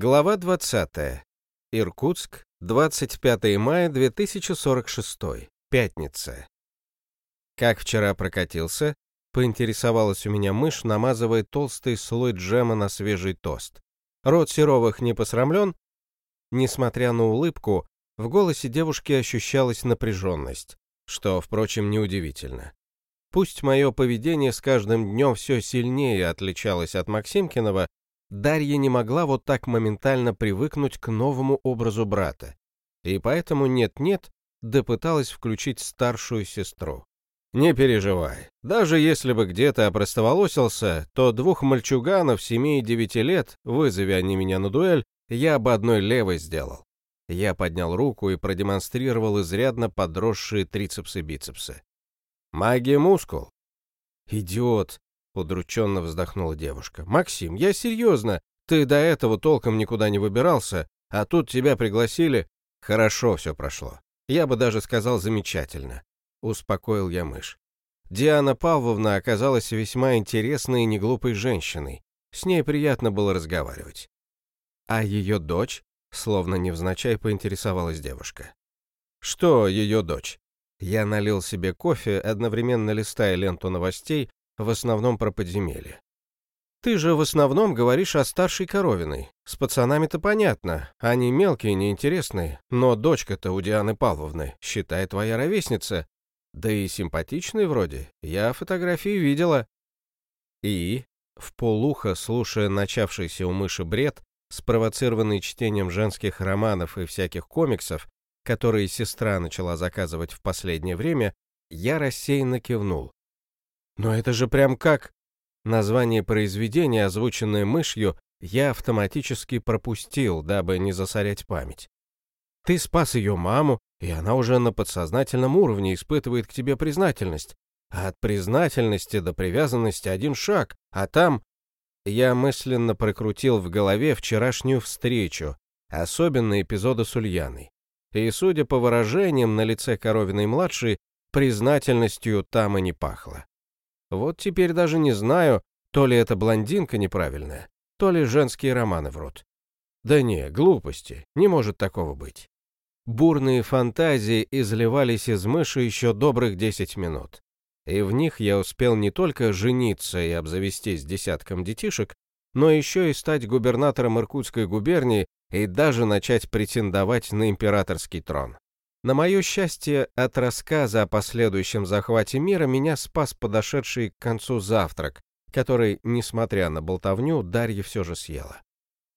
Глава 20. Иркутск, 25 мая 2046. Пятница. Как вчера прокатился, поинтересовалась у меня мышь, намазывая толстый слой джема на свежий тост. Рот Серовых не посрамлен? Несмотря на улыбку, в голосе девушки ощущалась напряженность, что, впрочем, неудивительно. Пусть мое поведение с каждым днем все сильнее отличалось от Максимкиного, Дарья не могла вот так моментально привыкнуть к новому образу брата, и поэтому нет-нет, да пыталась включить старшую сестру. «Не переживай, даже если бы где-то опростоволосился, то двух мальчуганов семи и девяти лет, вызови они меня на дуэль, я бы одной левой сделал». Я поднял руку и продемонстрировал изрядно подросшие трицепсы-бицепсы. «Магия мускул». «Идиот!» Удрученно вздохнула девушка. «Максим, я серьезно. Ты до этого толком никуда не выбирался, а тут тебя пригласили. Хорошо все прошло. Я бы даже сказал замечательно. Успокоил я мышь. Диана Павловна оказалась весьма интересной и неглупой женщиной. С ней приятно было разговаривать. А ее дочь, словно невзначай, поинтересовалась девушка. Что ее дочь? Я налил себе кофе, одновременно листая ленту новостей, в основном про подземелье. Ты же в основном говоришь о старшей Коровиной. С пацанами-то понятно, они мелкие, неинтересные, но дочка-то у Дианы Павловны, считай, твоя ровесница. Да и симпатичный вроде, я фотографии видела. И, в полухо, слушая начавшийся у мыши бред, спровоцированный чтением женских романов и всяких комиксов, которые сестра начала заказывать в последнее время, я рассеянно кивнул. Но это же прям как... Название произведения, озвученное мышью, я автоматически пропустил, дабы не засорять память. Ты спас ее маму, и она уже на подсознательном уровне испытывает к тебе признательность. А от признательности до привязанности один шаг, а там... Я мысленно прокрутил в голове вчерашнюю встречу, особенно эпизода с Ульяной. И, судя по выражениям на лице Коровиной-младшей, признательностью там и не пахло. Вот теперь даже не знаю, то ли это блондинка неправильная, то ли женские романы врут. Да не, глупости, не может такого быть. Бурные фантазии изливались из мыши еще добрых десять минут. И в них я успел не только жениться и обзавестись десятком детишек, но еще и стать губернатором Иркутской губернии и даже начать претендовать на императорский трон. На мое счастье, от рассказа о последующем захвате мира меня спас подошедший к концу завтрак, который, несмотря на болтовню, Дарья все же съела.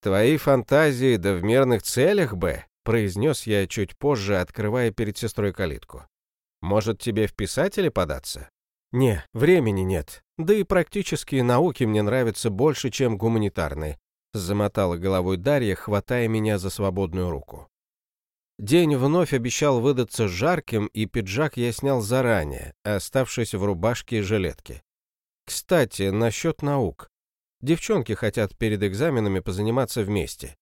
«Твои фантазии да в мирных целях бы», — произнес я чуть позже, открывая перед сестрой калитку. «Может, тебе в писатели податься?» «Не, времени нет. Да и практические науки мне нравятся больше, чем гуманитарные», — замотала головой Дарья, хватая меня за свободную руку. День вновь обещал выдаться жарким, и пиджак я снял заранее, оставшись в рубашке и жилетке. Кстати, насчет наук. Девчонки хотят перед экзаменами позаниматься вместе.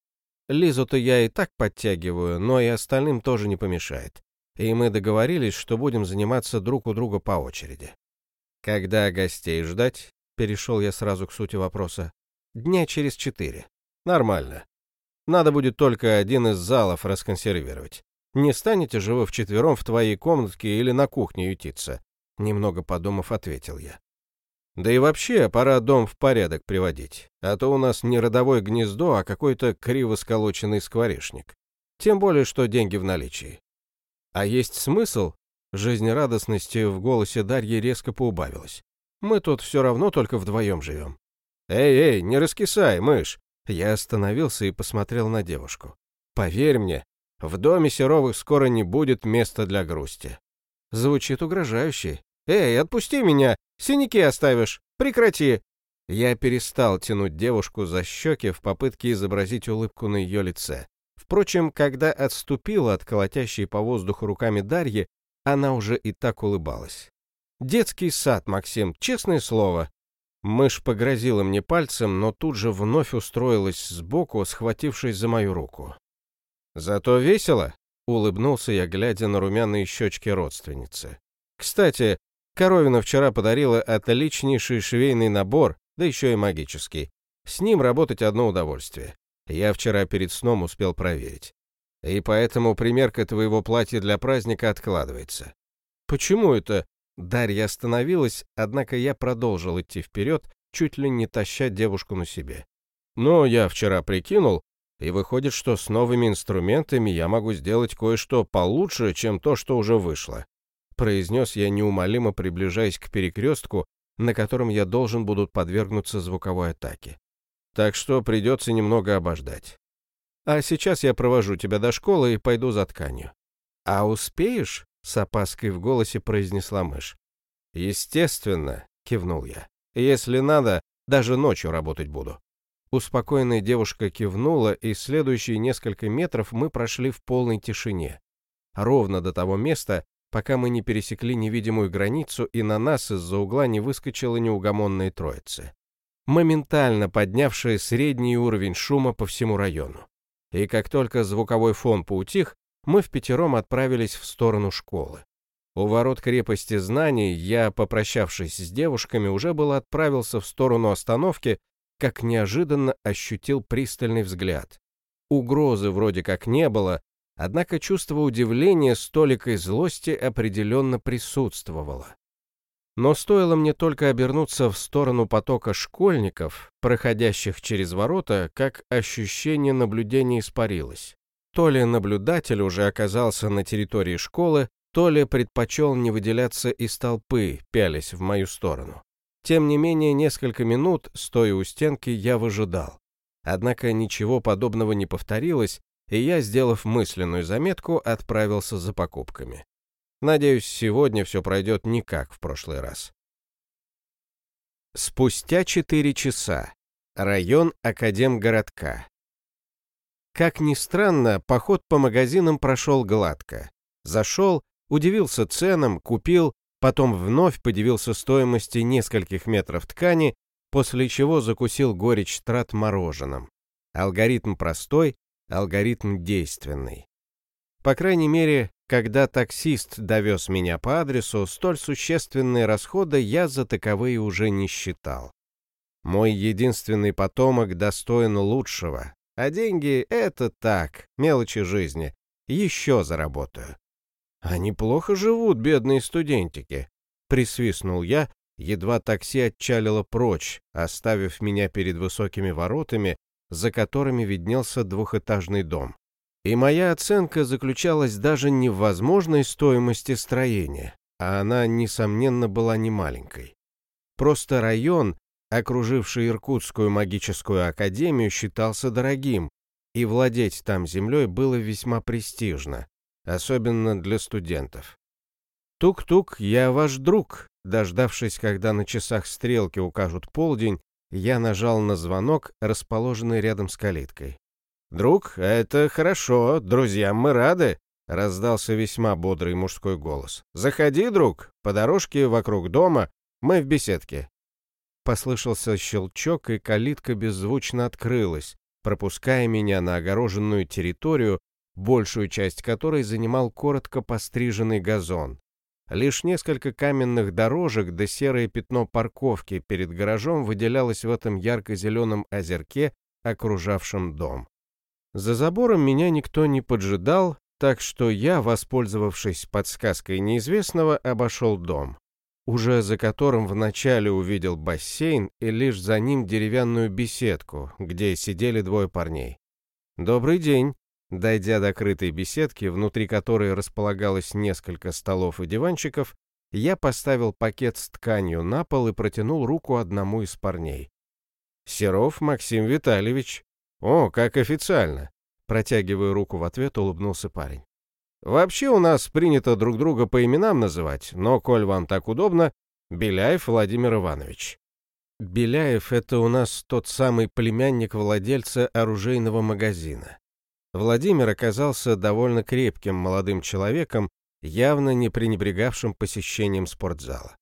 Лизу-то я и так подтягиваю, но и остальным тоже не помешает. И мы договорились, что будем заниматься друг у друга по очереди. Когда гостей ждать? Перешел я сразу к сути вопроса. Дня через четыре. Нормально. Надо будет только один из залов расконсервировать. Не станете же вы вчетвером в твоей комнатке или на кухне ютиться?» Немного подумав, ответил я. «Да и вообще, пора дом в порядок приводить, а то у нас не родовое гнездо, а какой-то криво сколоченный скворечник. Тем более, что деньги в наличии. А есть смысл?» Жизнерадостности в голосе Дарьи резко поубавилась. «Мы тут все равно только вдвоем живем». «Эй, эй, не раскисай, мышь!» Я остановился и посмотрел на девушку. «Поверь мне, в доме Серовых скоро не будет места для грусти». Звучит угрожающе. «Эй, отпусти меня! Синяки оставишь! Прекрати!» Я перестал тянуть девушку за щеки в попытке изобразить улыбку на ее лице. Впрочем, когда отступила от колотящей по воздуху руками Дарьи, она уже и так улыбалась. «Детский сад, Максим, честное слово. Мышь погрозила мне пальцем, но тут же вновь устроилась сбоку, схватившись за мою руку. «Зато весело», — улыбнулся я, глядя на румяные щечки родственницы. «Кстати, Коровина вчера подарила отличнейший швейный набор, да еще и магический. С ним работать одно удовольствие. Я вчера перед сном успел проверить. И поэтому примерка твоего платья для праздника откладывается. Почему это? Дарья остановилась, однако я продолжил идти вперед, чуть ли не таща девушку на себе. Но я вчера прикинул, и выходит, что с новыми инструментами я могу сделать кое-что получше, чем то, что уже вышло. Произнес я неумолимо, приближаясь к перекрестку, на котором я должен буду подвергнуться звуковой атаке. Так что придется немного обождать. А сейчас я провожу тебя до школы и пойду за тканью. А успеешь? С опаской в голосе произнесла мышь. Естественно, кивнул я. Если надо, даже ночью работать буду. Успокоенная девушка кивнула, и следующие несколько метров мы прошли в полной тишине. Ровно до того места, пока мы не пересекли невидимую границу, и на нас из-за угла не выскочила неугомонная троица. Моментально поднявшая средний уровень шума по всему району. И как только звуковой фон поутих, мы в пятером отправились в сторону школы. У ворот крепости знаний я, попрощавшись с девушками, уже был отправился в сторону остановки, как неожиданно ощутил пристальный взгляд. Угрозы вроде как не было, однако чувство удивления с толикой злости определенно присутствовало. Но стоило мне только обернуться в сторону потока школьников, проходящих через ворота, как ощущение наблюдения испарилось. То ли наблюдатель уже оказался на территории школы, то ли предпочел не выделяться из толпы, пялись в мою сторону. Тем не менее, несколько минут, стоя у стенки, я выжидал. Однако ничего подобного не повторилось, и я, сделав мысленную заметку, отправился за покупками. Надеюсь, сегодня все пройдет не как в прошлый раз. Спустя четыре часа. Район Академгородка. Как ни странно, поход по магазинам прошел гладко. Зашел, удивился ценам, купил, потом вновь подивился стоимости нескольких метров ткани, после чего закусил горечь трат мороженым. Алгоритм простой, алгоритм действенный. По крайней мере, когда таксист довез меня по адресу, столь существенные расходы я за таковые уже не считал. Мой единственный потомок достоин лучшего, а деньги — это так, мелочи жизни. Еще заработаю. «Они плохо живут, бедные студентики», — присвистнул я, едва такси отчалило прочь, оставив меня перед высокими воротами, за которыми виднелся двухэтажный дом. И моя оценка заключалась даже не в возможной стоимости строения, а она, несомненно, была не маленькой. Просто район, окруживший Иркутскую магическую академию, считался дорогим, и владеть там землей было весьма престижно, особенно для студентов. «Тук-тук, я ваш друг», дождавшись, когда на часах стрелки укажут полдень, я нажал на звонок, расположенный рядом с калиткой. «Друг, это хорошо, друзьям мы рады», — раздался весьма бодрый мужской голос. «Заходи, друг, по дорожке вокруг дома, мы в беседке». Послышался щелчок, и калитка беззвучно открылась, пропуская меня на огороженную территорию, большую часть которой занимал коротко постриженный газон. Лишь несколько каменных дорожек да серое пятно парковки перед гаражом выделялось в этом ярко-зеленом озерке, окружавшем дом. За забором меня никто не поджидал, так что я, воспользовавшись подсказкой неизвестного, обошел дом, уже за которым вначале увидел бассейн и лишь за ним деревянную беседку, где сидели двое парней. «Добрый день», Дойдя до крытой беседки, внутри которой располагалось несколько столов и диванчиков, я поставил пакет с тканью на пол и протянул руку одному из парней. «Серов Максим Витальевич». «О, как официально!» Протягивая руку в ответ, улыбнулся парень. «Вообще у нас принято друг друга по именам называть, но, коль вам так удобно, Беляев Владимир Иванович». Беляев — это у нас тот самый племянник владельца оружейного магазина. Владимир оказался довольно крепким молодым человеком, явно не пренебрегавшим посещением спортзала.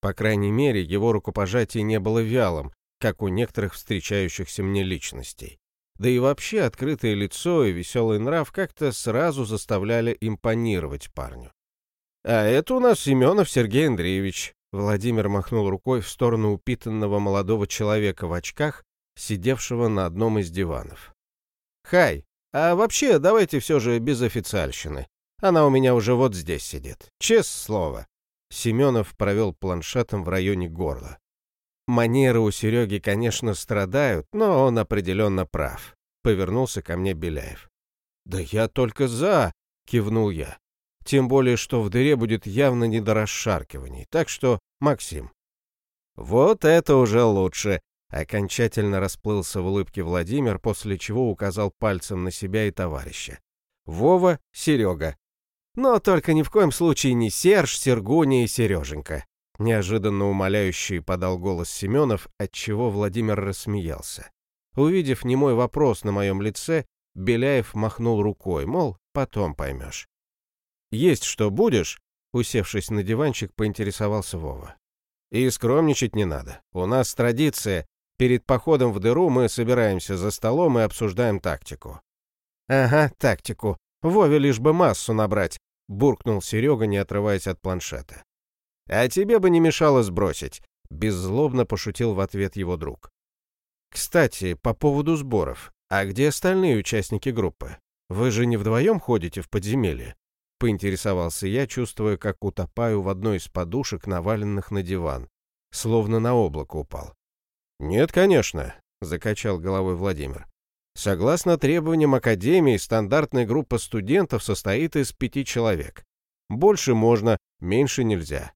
По крайней мере, его рукопожатие не было вялым, как у некоторых встречающихся мне личностей. Да и вообще открытое лицо и веселый нрав как-то сразу заставляли импонировать парню. «А это у нас Семенов Сергей Андреевич», Владимир махнул рукой в сторону упитанного молодого человека в очках, сидевшего на одном из диванов. Хай, а вообще давайте все же без официальщины. Она у меня уже вот здесь сидит. Честное слово. Семенов провел планшетом в районе горла. Манеры у Сереги, конечно, страдают, но он определенно прав. Повернулся ко мне Беляев. «Да я только за!» — кивнул я. «Тем более, что в дыре будет явно не до расшаркиваний. Так что, Максим...» «Вот это уже лучше!» — окончательно расплылся в улыбке Владимир, после чего указал пальцем на себя и товарища. «Вова, Серега. Но только ни в коем случае не Серж, Сергуня и Сереженька. Неожиданно умоляющий подал голос Семенов, отчего Владимир рассмеялся. Увидев немой вопрос на моем лице, Беляев махнул рукой, мол, потом поймешь. «Есть что будешь?» Усевшись на диванчик, поинтересовался Вова. «И скромничать не надо. У нас традиция. Перед походом в дыру мы собираемся за столом и обсуждаем тактику». «Ага, тактику. Вове лишь бы массу набрать», — буркнул Серега, не отрываясь от планшета. «А тебе бы не мешало сбросить», — беззлобно пошутил в ответ его друг. «Кстати, по поводу сборов. А где остальные участники группы? Вы же не вдвоем ходите в подземелье?» — поинтересовался я, чувствуя, как утопаю в одной из подушек, наваленных на диван. Словно на облако упал. «Нет, конечно», — закачал головой Владимир. Согласно требованиям Академии, стандартная группа студентов состоит из пяти человек. Больше можно, меньше нельзя.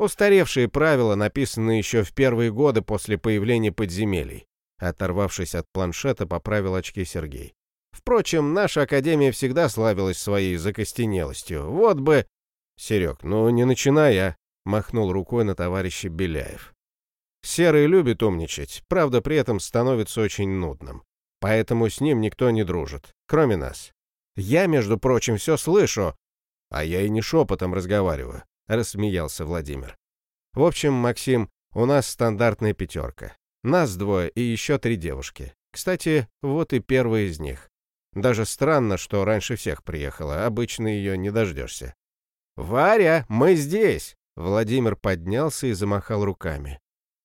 Устаревшие правила, написанные еще в первые годы после появления подземелий. Оторвавшись от планшета, поправил очки Сергей. Впрочем, наша академия всегда славилась своей закостенелостью. Вот бы... Серег, ну не начинай, а... Махнул рукой на товарища Беляев. Серый любит умничать, правда, при этом становится очень нудным. Поэтому с ним никто не дружит, кроме нас. Я, между прочим, все слышу. А я и не шепотом разговариваю рассмеялся Владимир. В общем, Максим, у нас стандартная пятерка. Нас двое и еще три девушки. Кстати, вот и первая из них. Даже странно, что раньше всех приехала, обычно ее не дождешься. «Варя, мы здесь!» Владимир поднялся и замахал руками.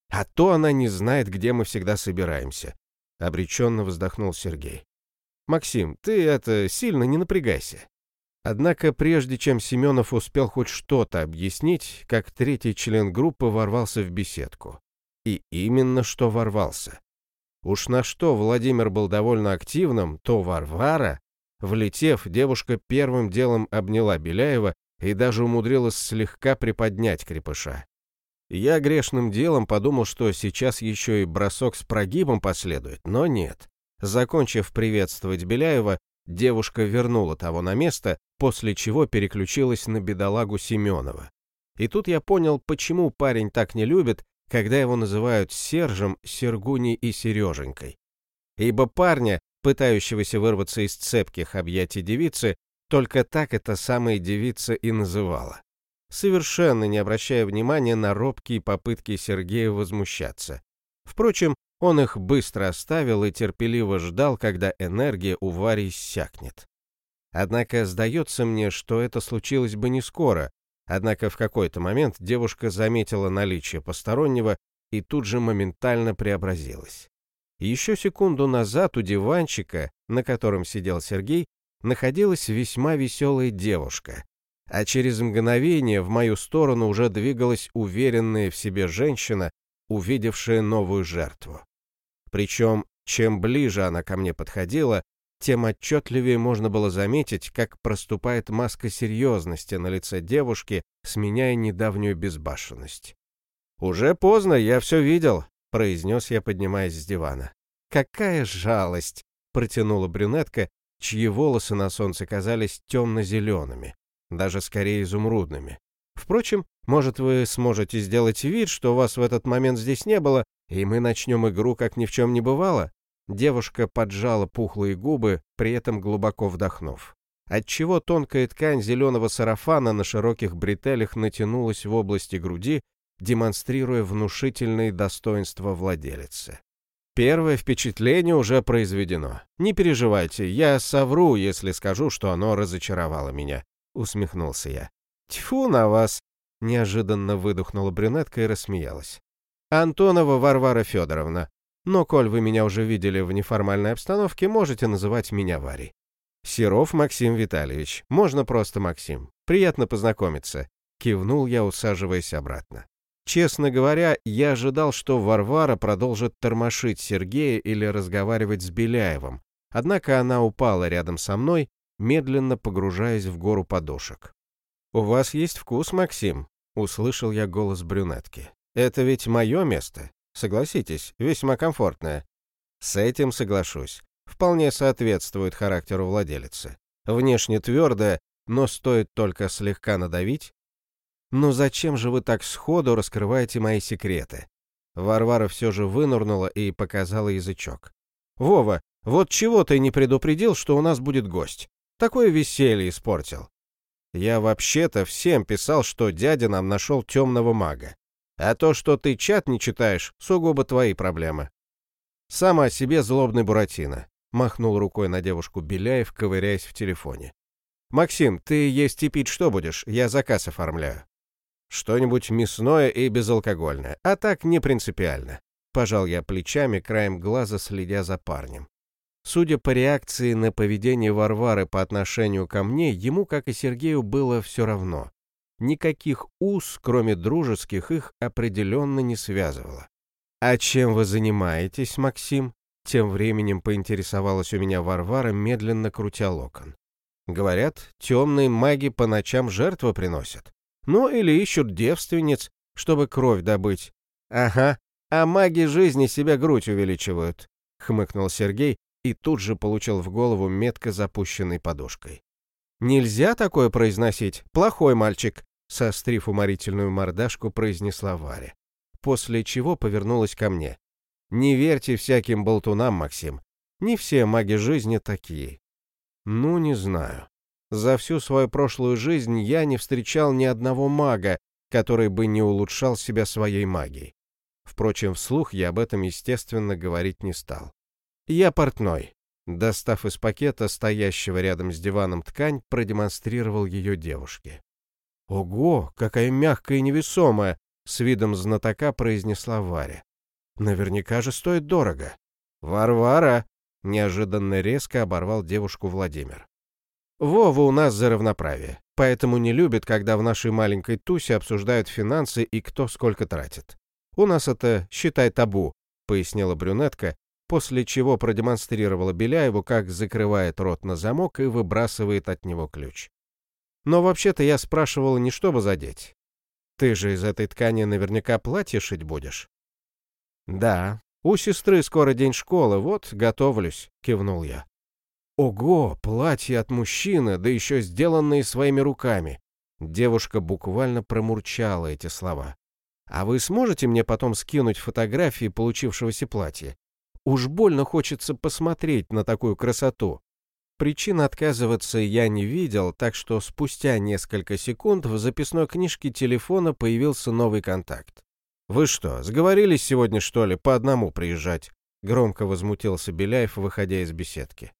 «А то она не знает, где мы всегда собираемся», — обреченно вздохнул Сергей. «Максим, ты это, сильно не напрягайся. Однако, прежде чем Семенов успел хоть что-то объяснить, как третий член группы ворвался в беседку. И именно что ворвался. Уж на что Владимир был довольно активным, то Варвара, влетев, девушка первым делом обняла Беляева и даже умудрилась слегка приподнять крепыша. Я грешным делом подумал, что сейчас еще и бросок с прогибом последует, но нет. Закончив приветствовать Беляева, девушка вернула того на место после чего переключилась на бедолагу Семенова. И тут я понял, почему парень так не любит, когда его называют Сержем, Сергуней и Сереженькой. Ибо парня, пытающегося вырваться из цепких объятий девицы, только так эта самая девица и называла. Совершенно не обращая внимания на робкие попытки Сергея возмущаться. Впрочем, он их быстро оставил и терпеливо ждал, когда энергия у Вари иссякнет. Однако сдается мне, что это случилось бы не скоро, однако в какой-то момент девушка заметила наличие постороннего и тут же моментально преобразилась. Еще секунду назад у диванчика, на котором сидел Сергей, находилась весьма веселая девушка, а через мгновение в мою сторону уже двигалась уверенная в себе женщина, увидевшая новую жертву. Причем, чем ближе она ко мне подходила, тем отчетливее можно было заметить, как проступает маска серьезности на лице девушки, сменяя недавнюю безбашенность. «Уже поздно, я все видел», — произнес я, поднимаясь с дивана. «Какая жалость!» — протянула брюнетка, чьи волосы на солнце казались темно-зелеными, даже скорее изумрудными. Впрочем, может, вы сможете сделать вид, что вас в этот момент здесь не было, и мы начнем игру, как ни в чем не бывало? Девушка поджала пухлые губы, при этом глубоко вдохнув. Отчего тонкая ткань зеленого сарафана на широких бретелях натянулась в области груди, демонстрируя внушительные достоинства владелицы. Первое впечатление уже произведено. Не переживайте, я совру, если скажу, что оно разочаровало меня, усмехнулся я. Тьфу на вас, неожиданно выдохнула брюнетка и рассмеялась. Антонова Варвара Федоровна, Но, коль вы меня уже видели в неформальной обстановке, можете называть меня Варей. Серов Максим Витальевич. Можно просто Максим. Приятно познакомиться. Кивнул я, усаживаясь обратно. Честно говоря, я ожидал, что Варвара продолжит тормошить Сергея или разговаривать с Беляевым, однако она упала рядом со мной, медленно погружаясь в гору подушек. «У вас есть вкус, Максим?» — услышал я голос брюнетки. «Это ведь мое место. Согласитесь, весьма комфортное». «С этим соглашусь. Вполне соответствует характеру владелицы. Внешне твердое, но стоит только слегка надавить, «Ну зачем же вы так сходу раскрываете мои секреты?» Варвара все же вынурнула и показала язычок. «Вова, вот чего ты не предупредил, что у нас будет гость? Такое веселье испортил». «Я вообще-то всем писал, что дядя нам нашел темного мага. А то, что ты чат не читаешь, сугубо твои проблемы». «Сама себе злобный Буратино», — махнул рукой на девушку Беляев, ковыряясь в телефоне. «Максим, ты есть и пить что будешь? Я заказ оформляю». Что-нибудь мясное и безалкогольное, а так не принципиально. Пожал я плечами, краем глаза следя за парнем. Судя по реакции на поведение Варвары по отношению ко мне, ему, как и Сергею, было все равно. Никаких уз, кроме дружеских, их определенно не связывало. «А чем вы занимаетесь, Максим?» Тем временем поинтересовалась у меня Варвара, медленно крутя локон. «Говорят, темные маги по ночам жертвы приносят. Ну, или ищут девственниц, чтобы кровь добыть. Ага, а маги жизни себя грудь увеличивают, хмыкнул Сергей и тут же получил в голову метко запущенной подушкой. Нельзя такое произносить, плохой мальчик, сострив уморительную мордашку, произнесла Варя. После чего повернулась ко мне. Не верьте всяким болтунам, Максим. Не все маги жизни такие. Ну, не знаю. За всю свою прошлую жизнь я не встречал ни одного мага, который бы не улучшал себя своей магией. Впрочем, вслух я об этом, естественно, говорить не стал. Я портной. Достав из пакета стоящего рядом с диваном ткань, продемонстрировал ее девушке. «Ого, какая мягкая и невесомая!» — с видом знатока произнесла Варя. «Наверняка же стоит дорого». «Варвара!» — неожиданно резко оборвал девушку Владимир. Вова у нас за равноправие, поэтому не любит, когда в нашей маленькой тусе обсуждают финансы и кто сколько тратит. У нас это, считай, табу, пояснила брюнетка, после чего продемонстрировала Беляеву, как закрывает рот на замок и выбрасывает от него ключ. Но вообще-то я спрашивала не чтобы задеть. Ты же из этой ткани наверняка платье шить будешь? Да, у сестры скоро день школы, вот готовлюсь, кивнул я. Ого, платье от мужчины, да еще сделанное своими руками. Девушка буквально промурчала эти слова. А вы сможете мне потом скинуть фотографии получившегося платья? Уж больно хочется посмотреть на такую красоту. Причин отказываться я не видел, так что спустя несколько секунд в записной книжке телефона появился новый контакт. «Вы что, сговорились сегодня, что ли, по одному приезжать?» Громко возмутился Беляев, выходя из беседки.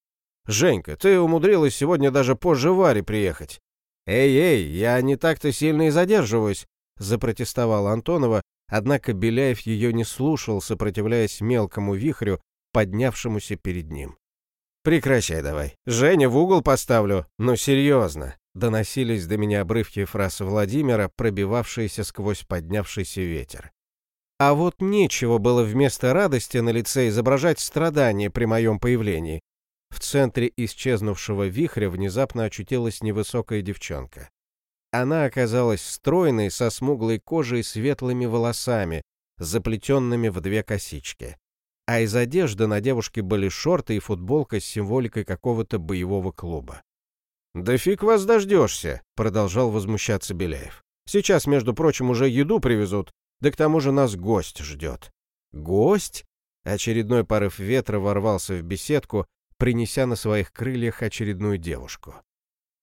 «Женька, ты умудрилась сегодня даже позже Варе приехать». «Эй-эй, я не так-то сильно и задерживаюсь», — запротестовала Антонова, однако Беляев ее не слушал, сопротивляясь мелкому вихрю, поднявшемуся перед ним. «Прекращай давай. Женя в угол поставлю. Ну, серьезно». Доносились до меня обрывки фраз Владимира, пробивавшиеся сквозь поднявшийся ветер. А вот нечего было вместо радости на лице изображать страдания при моем появлении. В центре исчезнувшего вихря внезапно очутилась невысокая девчонка. Она оказалась стройной, со смуглой кожей и светлыми волосами, заплетенными в две косички. А из одежды на девушке были шорты и футболка с символикой какого-то боевого клуба. «Да фиг вас дождешься», — продолжал возмущаться Беляев. «Сейчас, между прочим, уже еду привезут, да к тому же нас гость ждет». «Гость?» Очередной порыв ветра ворвался в беседку, принеся на своих крыльях очередную девушку.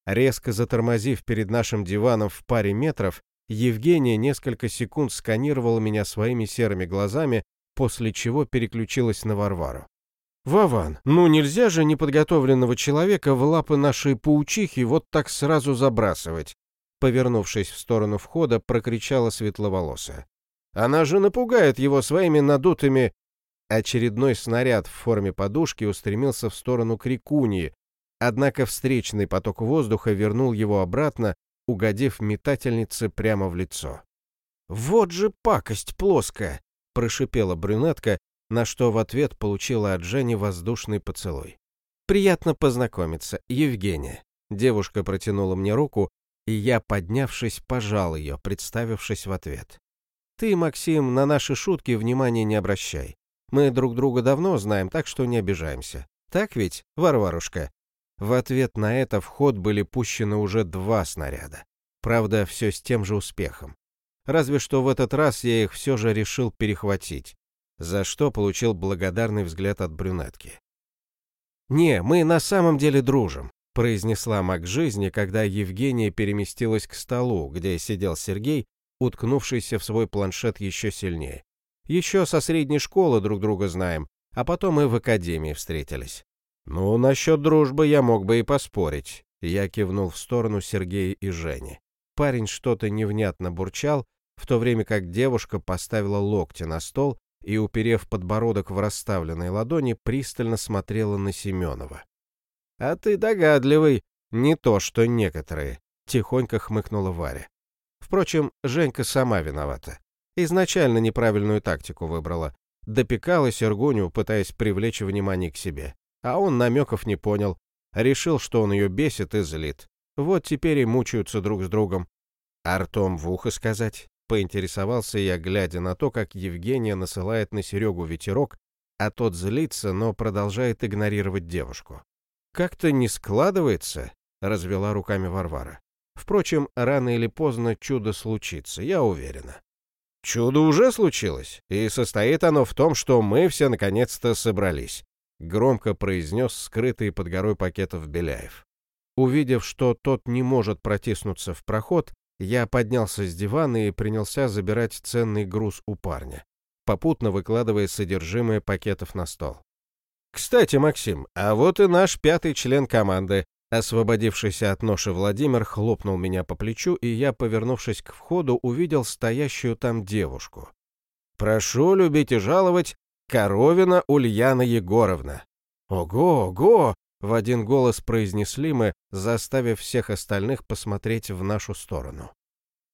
Резко затормозив перед нашим диваном в паре метров, Евгения несколько секунд сканировала меня своими серыми глазами, после чего переключилась на Варвару. «Вован, ну нельзя же неподготовленного человека в лапы нашей паучихи вот так сразу забрасывать!» Повернувшись в сторону входа, прокричала светловолосая. «Она же напугает его своими надутыми Очередной снаряд в форме подушки устремился в сторону Крикунии, однако встречный поток воздуха вернул его обратно, угодив метательнице прямо в лицо. «Вот же пакость плоская!» — прошипела брюнетка, на что в ответ получила от Жени воздушный поцелуй. «Приятно познакомиться, Евгения». Девушка протянула мне руку, и я, поднявшись, пожал ее, представившись в ответ. «Ты, Максим, на наши шутки внимания не обращай. Мы друг друга давно знаем, так что не обижаемся. Так ведь, Варварушка?» В ответ на это в ход были пущены уже два снаряда. Правда, все с тем же успехом. Разве что в этот раз я их все же решил перехватить, за что получил благодарный взгляд от брюнетки. «Не, мы на самом деле дружим», — произнесла маг жизни, когда Евгения переместилась к столу, где сидел Сергей, уткнувшийся в свой планшет еще сильнее. Еще со средней школы друг друга знаем, а потом и в академии встретились. Ну, насчет дружбы я мог бы и поспорить. Я кивнул в сторону Сергея и Жени. Парень что-то невнятно бурчал, в то время как девушка поставила локти на стол и, уперев подбородок в расставленной ладони, пристально смотрела на Семенова. «А ты догадливый, не то что некоторые», — тихонько хмыкнула Варя. Впрочем, Женька сама виновата. Изначально неправильную тактику выбрала. Допекала Сергуню, пытаясь привлечь внимание к себе. А он намеков не понял. Решил, что он ее бесит и злит. Вот теперь и мучаются друг с другом. Артом в ухо сказать. Поинтересовался я, глядя на то, как Евгения насылает на Серегу ветерок, а тот злится, но продолжает игнорировать девушку. «Как-то не складывается», — развела руками Варвара. «Впрочем, рано или поздно чудо случится, я уверена». Чудо уже случилось, и состоит оно в том, что мы все наконец-то собрались», — громко произнес скрытый под горой пакетов Беляев. Увидев, что тот не может протиснуться в проход, я поднялся с дивана и принялся забирать ценный груз у парня, попутно выкладывая содержимое пакетов на стол. «Кстати, Максим, а вот и наш пятый член команды, Освободившийся от ноши Владимир хлопнул меня по плечу, и я, повернувшись к входу, увидел стоящую там девушку. «Прошу любить и жаловать, Коровина Ульяна Егоровна». «Ого, ого!» — в один голос произнесли мы, заставив всех остальных посмотреть в нашу сторону.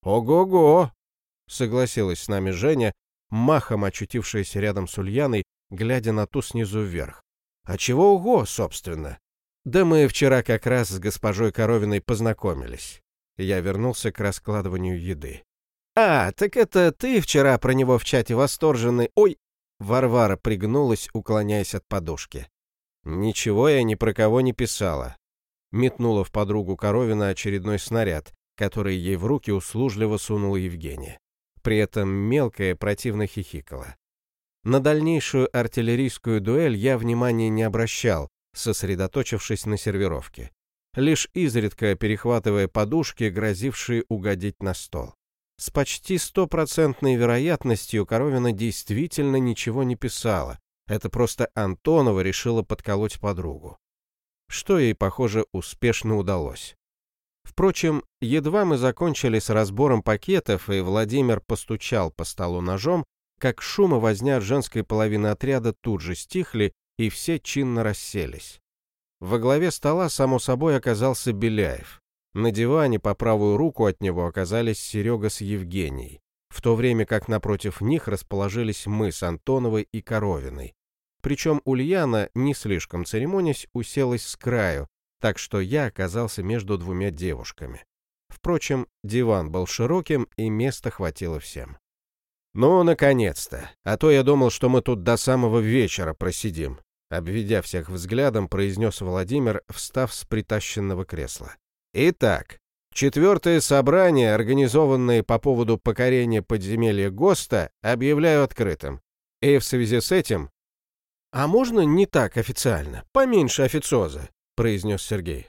«Ого-го!» — согласилась с нами Женя, махом очутившаяся рядом с Ульяной, глядя на ту снизу вверх. «А чего ого, собственно?» Да мы вчера как раз с госпожой Коровиной познакомились. Я вернулся к раскладыванию еды. «А, так это ты вчера про него в чате восторженный... Ой!» Варвара пригнулась, уклоняясь от подушки. «Ничего я ни про кого не писала». Метнула в подругу Коровина очередной снаряд, который ей в руки услужливо сунула Евгения. При этом мелкая противно хихикала. На дальнейшую артиллерийскую дуэль я внимания не обращал, сосредоточившись на сервировке, лишь изредка перехватывая подушки, грозившие угодить на стол. С почти стопроцентной вероятностью Коровина действительно ничего не писала, это просто Антонова решила подколоть подругу. Что ей, похоже, успешно удалось. Впрочем, едва мы закончили с разбором пакетов, и Владимир постучал по столу ножом, как шума возня от женской половины отряда тут же стихли, и все чинно расселись. Во главе стола, само собой, оказался Беляев. На диване по правую руку от него оказались Серега с Евгенией, в то время как напротив них расположились мы с Антоновой и Коровиной. Причем Ульяна, не слишком церемонясь, уселась с краю, так что я оказался между двумя девушками. Впрочем, диван был широким, и места хватило всем. «Ну, наконец-то! А то я думал, что мы тут до самого вечера просидим», Обведя всех взглядом, произнес Владимир, встав с притащенного кресла. Итак, четвертое собрание, организованное по поводу покорения подземелья ГОСТа, объявляю открытым. И в связи с этим... «А можно не так официально, поменьше официоза», — произнес Сергей.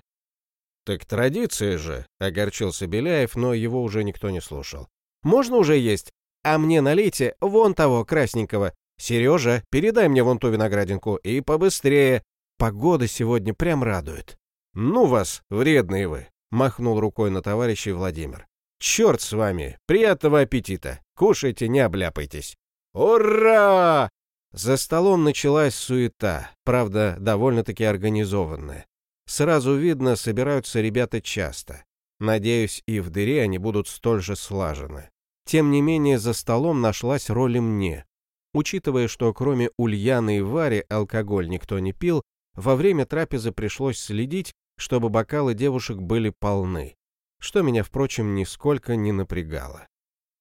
«Так традиция же», — огорчился Беляев, но его уже никто не слушал. «Можно уже есть? А мне налейте вон того красненького, «Сережа, передай мне вон ту виноградинку и побыстрее. Погода сегодня прям радует». «Ну вас, вредные вы!» — махнул рукой на товарищей Владимир. «Черт с вами! Приятного аппетита! Кушайте, не обляпайтесь!» «Ура!» За столом началась суета, правда, довольно-таки организованная. Сразу видно, собираются ребята часто. Надеюсь, и в дыре они будут столь же слажены. Тем не менее, за столом нашлась роль и мне. Учитывая, что кроме Ульяны и Вари алкоголь никто не пил, во время трапезы пришлось следить, чтобы бокалы девушек были полны, что меня, впрочем, нисколько не напрягало.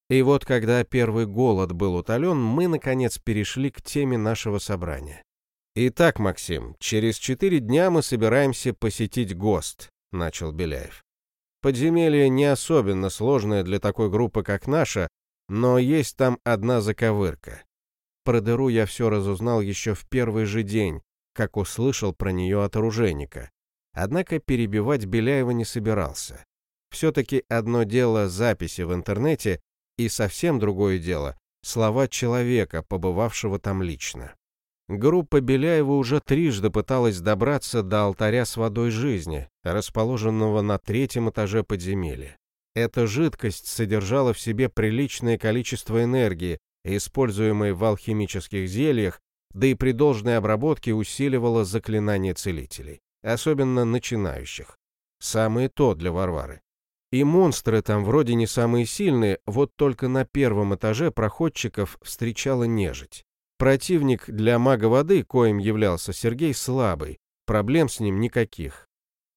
И вот когда первый голод был утолен, мы, наконец, перешли к теме нашего собрания. «Итак, Максим, через четыре дня мы собираемся посетить ГОСТ», — начал Беляев. «Подземелье не особенно сложное для такой группы, как наша, но есть там одна заковырка. Про дыру я все разузнал еще в первый же день, как услышал про нее от оружейника. Однако перебивать Беляева не собирался. Все-таки одно дело записи в интернете, и совсем другое дело — слова человека, побывавшего там лично. Группа Беляева уже трижды пыталась добраться до алтаря с водой жизни, расположенного на третьем этаже подземелья. Эта жидкость содержала в себе приличное количество энергии, используемой в алхимических зельях, да и при должной обработке усиливала заклинания целителей, особенно начинающих. Самое то для Варвары. И монстры там вроде не самые сильные, вот только на первом этаже проходчиков встречала нежить. Противник для мага воды, коим являлся Сергей, слабый, проблем с ним никаких.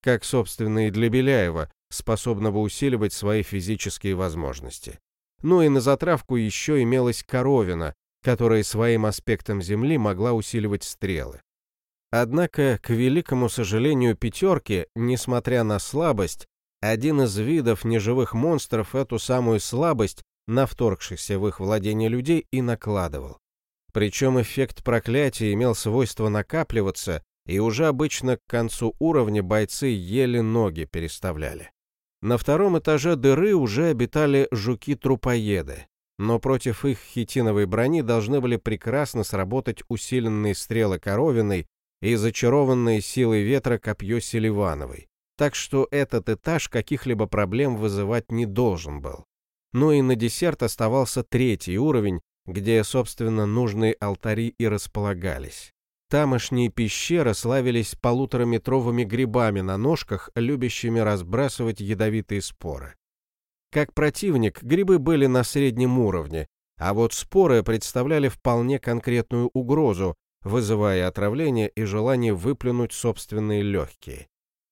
Как, собственно, и для Беляева, способного усиливать свои физические возможности. Ну и на затравку еще имелась коровина, которая своим аспектом Земли могла усиливать стрелы. Однако, к великому сожалению пятерки, несмотря на слабость, один из видов неживых монстров эту самую слабость на вторгшихся в их владение людей и накладывал. Причем эффект проклятия имел свойство накапливаться, и уже обычно к концу уровня бойцы еле ноги переставляли. На втором этаже дыры уже обитали жуки-трупоеды, но против их хитиновой брони должны были прекрасно сработать усиленные стрелы Коровиной и зачарованные силой ветра копье Селивановой так что этот этаж каких-либо проблем вызывать не должен был. Ну и на десерт оставался третий уровень, где, собственно, нужные алтари и располагались. Тамошние пещеры славились полутораметровыми грибами на ножках, любящими разбрасывать ядовитые споры. Как противник, грибы были на среднем уровне, а вот споры представляли вполне конкретную угрозу, вызывая отравление и желание выплюнуть собственные легкие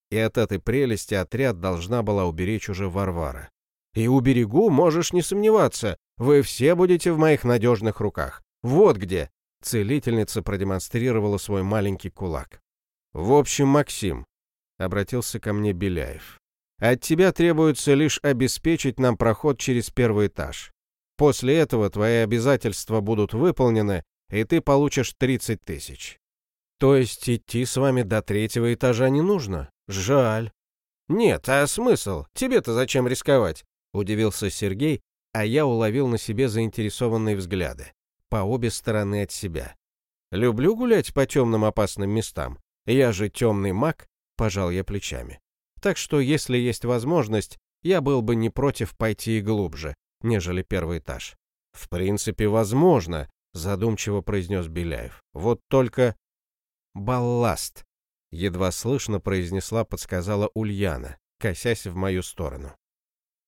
и от этой прелести отряд должна была уберечь уже Варвара. «И уберегу, можешь не сомневаться, вы все будете в моих надежных руках. Вот где!» Целительница продемонстрировала свой маленький кулак. «В общем, Максим», — обратился ко мне Беляев, «от тебя требуется лишь обеспечить нам проход через первый этаж. После этого твои обязательства будут выполнены, и ты получишь 30 тысяч». «То есть идти с вами до третьего этажа не нужно?» Жаль. Нет, а смысл? Тебе-то зачем рисковать? Удивился Сергей, а я уловил на себе заинтересованные взгляды. По обе стороны от себя. Люблю гулять по темным опасным местам. Я же темный маг, пожал я плечами. Так что, если есть возможность, я был бы не против пойти и глубже, нежели первый этаж. В принципе, возможно, задумчиво произнес Беляев. Вот только... Балласт едва слышно произнесла, подсказала Ульяна, косясь в мою сторону.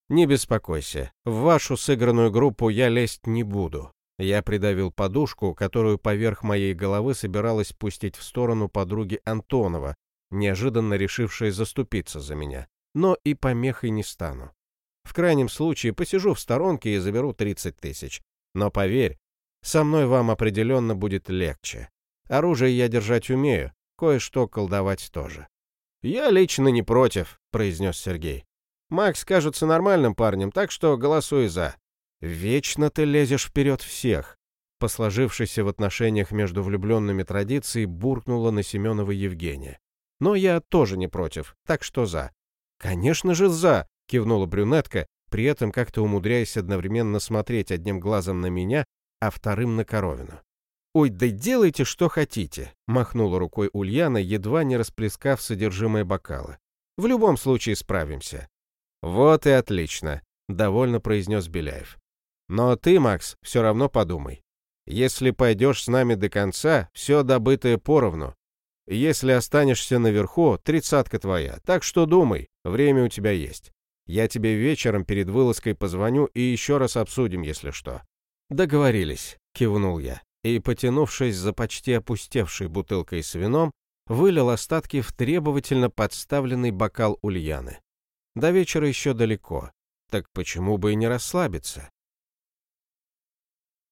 Не беспокойся, в вашу сыгранную группу я лезть не буду. Я придавил подушку, которую поверх моей головы собиралась пустить в сторону подруги Антонова, неожиданно решившей заступиться за меня, но и помехой не стану. В крайнем случае посижу в сторонке и заберу 30 тысяч. Но поверь, со мной вам определенно будет легче. Оружие я держать умею, кое-что колдовать тоже. «Я лично не против», — произнес Сергей. «Макс кажется нормальным парнем, так что голосуй за». «Вечно ты лезешь вперед всех», — по сложившейся в отношениях между влюбленными традиции буркнула на Семенова Евгения. «Но я тоже не против, так что за». «Конечно же за», — кивнула брюнетка, при этом как-то умудряясь одновременно смотреть одним глазом на меня, а вторым на Коровину. «Ой, да делайте, что хотите», — махнула рукой Ульяна, едва не расплескав содержимое бокала. «В любом случае справимся». «Вот и отлично», — довольно произнес Беляев. «Но ты, Макс, все равно подумай. Если пойдешь с нами до конца, все добытое поровну. Если останешься наверху, тридцатка твоя. Так что думай, время у тебя есть. Я тебе вечером перед вылазкой позвоню и еще раз обсудим, если что». «Договорились», — кивнул я, и, потянувшись за почти опустевшей бутылкой с вином, вылил остатки в требовательно подставленный бокал Ульяны. До вечера еще далеко, так почему бы и не расслабиться?